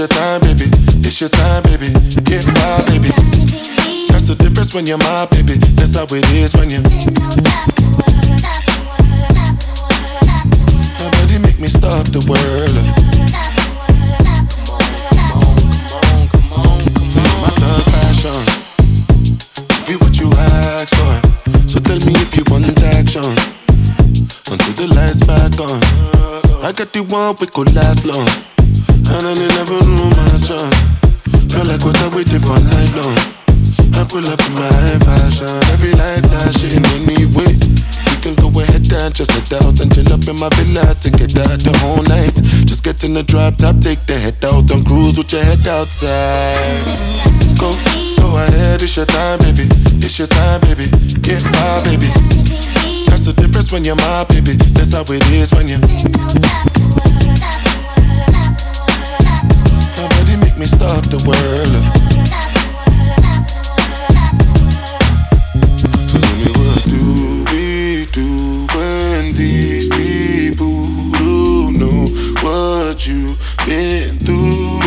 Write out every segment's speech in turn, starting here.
It's your time, baby. It's your time, baby. Get my baby. That's the difference when you're my baby. That's how it is when you. Nobody make me stop the world. My love passion. Be what you ask for. So tell me if you want action. Until the lights back on. I got the one we could last long. And I never knew my chance. Feel like what I waited for night long. I pull up in my fashion. Every light flashing anyway. We wait. You can go ahead and just head out and chill up in my villa to get out the whole night. Just get in the drop top, take the head out and cruise with your head outside. Go, go ahead, it's your time, baby. It's your time, baby. Get my baby. That's the difference when you're my baby. That's how it is when you. Nobody make me stop the world. So tell me what do we do when these people don't know what you've been through?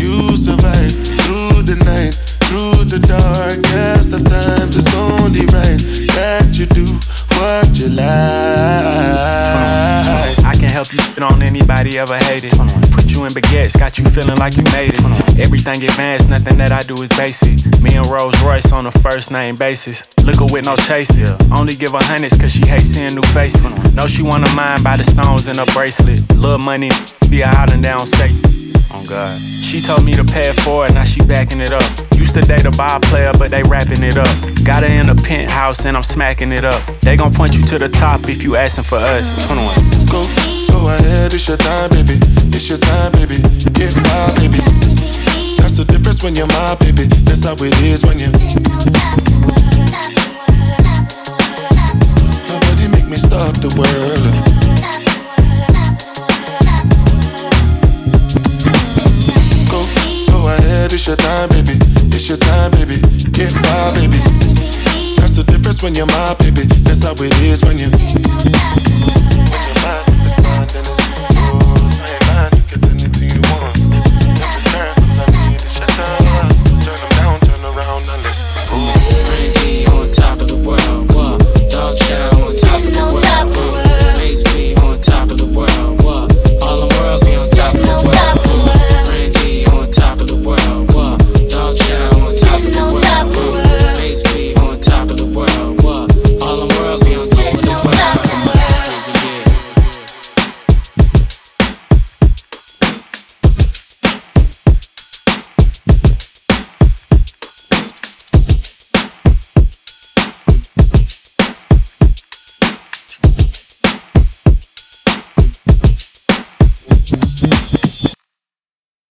You survive through the night, through the darkest of times. It's only right that you do what you like. I can help you get on anybody ever hated. Put you in baguettes, got you feeling like you made it. Everything advanced, nothing that I do is basic. Me and Rolls Royce on a first name basis. Liquor with no chases. Only give her hundreds cause she hates seeing new faces. Know she wanna mind by the stones in her bracelet. Little money, be out and down safe. Oh God. She told me to pay for it forward, now she backing it up. Used to date a ball player, but they wrapping it up. Got her in a penthouse and I'm smacking it up. They gon' point you to the top if you asking for us. 21. Go, go ahead, it's your time, baby. It's your time, baby. Get my baby. That's the difference when you're my baby. That's how it is when you. Nobody make me stop the world. Go, ahead, it's your time, baby. It's your time, baby. Get my baby. That's the difference when you're my baby. That's how it is when you.